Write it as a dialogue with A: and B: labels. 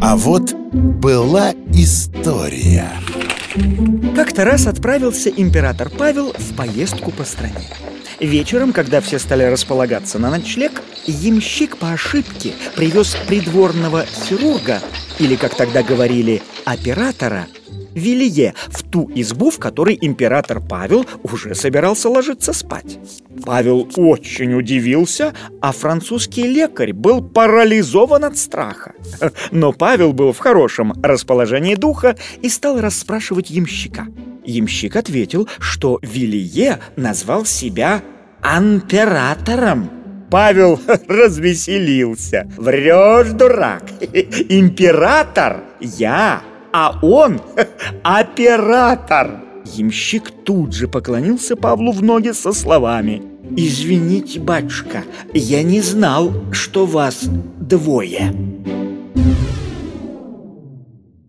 A: А вот была история.
B: Как-то раз отправился император Павел в поездку по стране. Вечером, когда все стали располагаться на ночлег, ямщик по ошибке привез придворного хирурга, или, как тогда говорили, оператора, Вилье в ту избу, в которой император Павел уже собирался ложиться спать. Павел очень удивился, а французский лекарь был парализован от страха. Но Павел был в хорошем расположении духа и стал расспрашивать ямщика. Ямщик ответил, что Вилье назвал себя «амператором». Павел развеселился. «Врешь, дурак! Император я!» а он оператор. Ямщик тут же поклонился Павлу в ноги со словами «Извините, батюшка, я не знал, что вас двое».